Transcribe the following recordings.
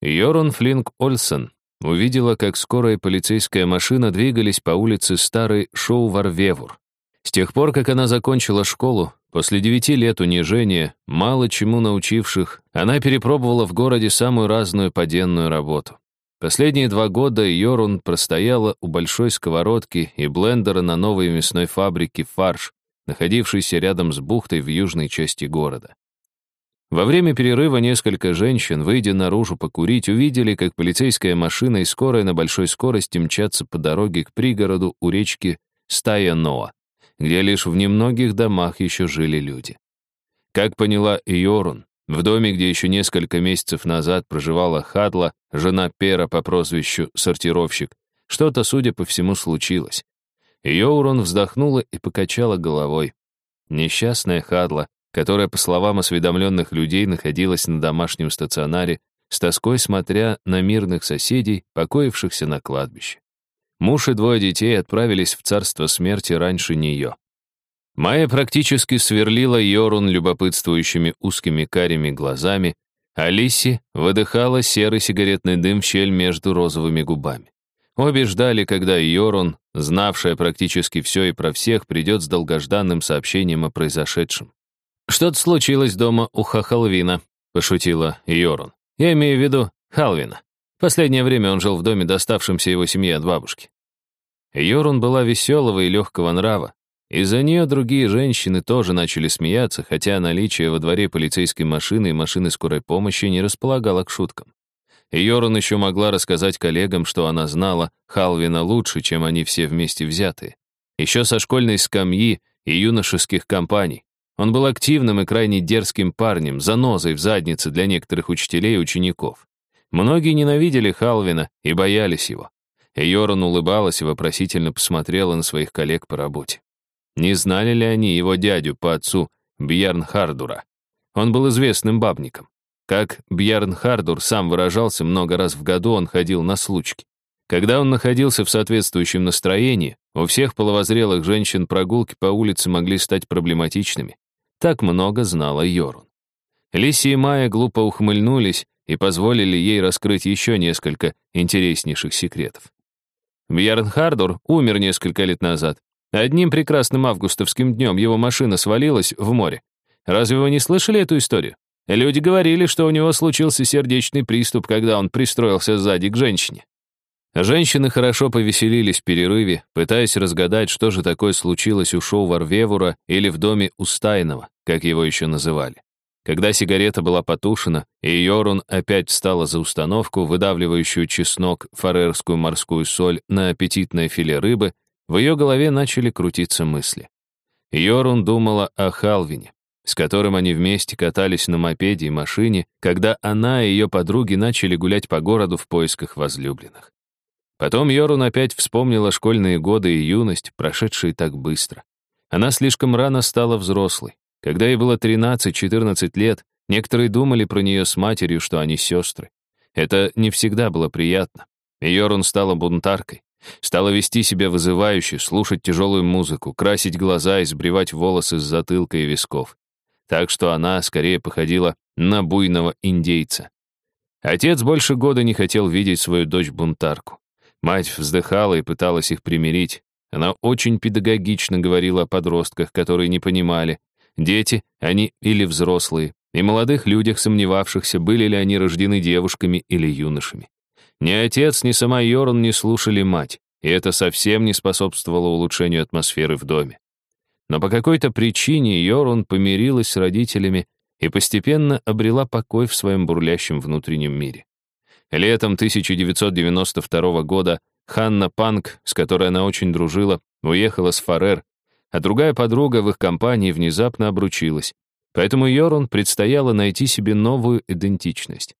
Йорун Флинк Ольсен увидела, как скорая полицейская машина двигались по улице Старый Шоу-Варвевур. С тех пор, как она закончила школу, после девяти лет унижения, мало чему научивших, она перепробовала в городе самую разную поденную работу. Последние два года Йорун простояла у большой сковородки и блендера на новой мясной фабрике «Фарш», находившейся рядом с бухтой в южной части города. Во время перерыва несколько женщин, выйдя наружу покурить, увидели, как полицейская машина и скорая на большой скорости мчатся по дороге к пригороду у речки Стая Ноа, где лишь в немногих домах еще жили люди. Как поняла Йорун, в доме, где еще несколько месяцев назад проживала Хадла, жена Пера по прозвищу «Сортировщик», что-то, судя по всему, случилось. Йоурон вздохнула и покачала головой. Несчастная Хадла, которая, по словам осведомленных людей, находилась на домашнем стационаре, с тоской смотря на мирных соседей, покоившихся на кладбище. Муж и двое детей отправились в царство смерти раньше нее. Майя практически сверлила Йорун любопытствующими узкими карими глазами, а Лисси выдыхала серый сигаретный дым в щель между розовыми губами. Обе ждали, когда Йорун, знавшая практически все и про всех, придет с долгожданным сообщением о произошедшем. «Что-то случилось дома у Хахалвина», — пошутила Йорун. «Я имею в виду Халвина. Последнее время он жил в доме, доставшемся его семье от бабушки». Йорун была веселого и легкого нрава, из-за нее другие женщины тоже начали смеяться, хотя наличие во дворе полицейской машины и машины скорой помощи не располагало к шуткам. И Йоран еще могла рассказать коллегам, что она знала Халвина лучше, чем они все вместе взятые. Еще со школьной скамьи и юношеских компаний. Он был активным и крайне дерзким парнем, занозой в заднице для некоторых учителей и учеников. Многие ненавидели Халвина и боялись его. Йоран улыбалась и вопросительно посмотрела на своих коллег по работе. Не знали ли они его дядю по отцу Бьярн Хардура? Он был известным бабником. Как Бьярн Хардур сам выражался, много раз в году он ходил на случки. Когда он находился в соответствующем настроении, у всех половозрелых женщин прогулки по улице могли стать проблематичными. Так много знала Йорун. Лиси и Майя глупо ухмыльнулись и позволили ей раскрыть еще несколько интереснейших секретов. Бьярн Хардур умер несколько лет назад, Одним прекрасным августовским днем его машина свалилась в море. Разве вы не слышали эту историю? Люди говорили, что у него случился сердечный приступ, когда он пристроился сзади к женщине. Женщины хорошо повеселились в перерыве, пытаясь разгадать, что же такое случилось у шоу Варвевура или в доме Устайного, как его еще называли. Когда сигарета была потушена, и Йорун опять встала за установку, выдавливающую чеснок, фарерскую морскую соль на аппетитное филе рыбы, в ее голове начали крутиться мысли. Йорун думала о Халвине, с которым они вместе катались на мопеде и машине, когда она и ее подруги начали гулять по городу в поисках возлюбленных. Потом Йорун опять вспомнила школьные годы и юность, прошедшие так быстро. Она слишком рано стала взрослой. Когда ей было 13-14 лет, некоторые думали про нее с матерью, что они сестры. Это не всегда было приятно. Йорун стала бунтаркой. Стала вести себя вызывающе, слушать тяжелую музыку, красить глаза и сбривать волосы с затылка и висков. Так что она скорее походила на буйного индейца. Отец больше года не хотел видеть свою дочь-бунтарку. Мать вздыхала и пыталась их примирить. Она очень педагогично говорила о подростках, которые не понимали. Дети, они или взрослые, и молодых людях, сомневавшихся, были ли они рождены девушками или юношами. Ни отец, ни сама Йорн не слушали мать, и это совсем не способствовало улучшению атмосферы в доме. Но по какой-то причине Йорун помирилась с родителями и постепенно обрела покой в своем бурлящем внутреннем мире. Летом 1992 года Ханна Панк, с которой она очень дружила, уехала с Фарер, а другая подруга в их компании внезапно обручилась. Поэтому Йорун предстояло найти себе новую идентичность.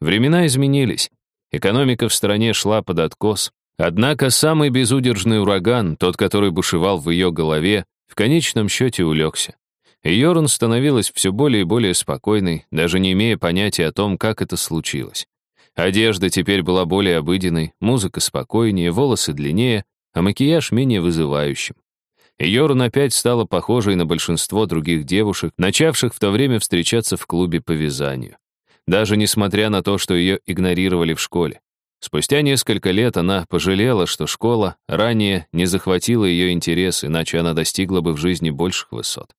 Времена изменились, Экономика в стране шла под откос. Однако самый безудержный ураган, тот, который бушевал в ее голове, в конечном счете улегся. Йорн становилась все более и более спокойной, даже не имея понятия о том, как это случилось. Одежда теперь была более обыденной, музыка спокойнее, волосы длиннее, а макияж менее вызывающим. Йорн опять стала похожей на большинство других девушек, начавших в то время встречаться в клубе по вязанию. даже несмотря на то, что ее игнорировали в школе. Спустя несколько лет она пожалела, что школа ранее не захватила ее интерес, иначе она достигла бы в жизни больших высот.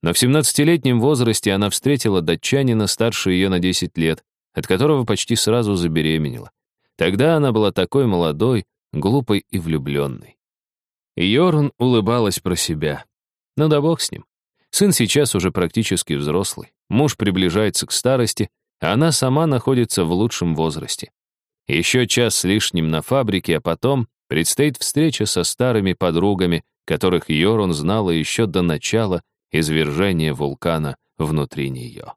Но в 17-летнем возрасте она встретила датчанина старше ее на 10 лет, от которого почти сразу забеременела. Тогда она была такой молодой, глупой и влюбленной. Йорн улыбалась про себя. Ну да бог с ним. Сын сейчас уже практически взрослый. Муж приближается к старости, а она сама находится в лучшем возрасте. Еще час с лишним на фабрике, а потом предстоит встреча со старыми подругами, которых Йорун знала еще до начала извержения вулкана внутри нее.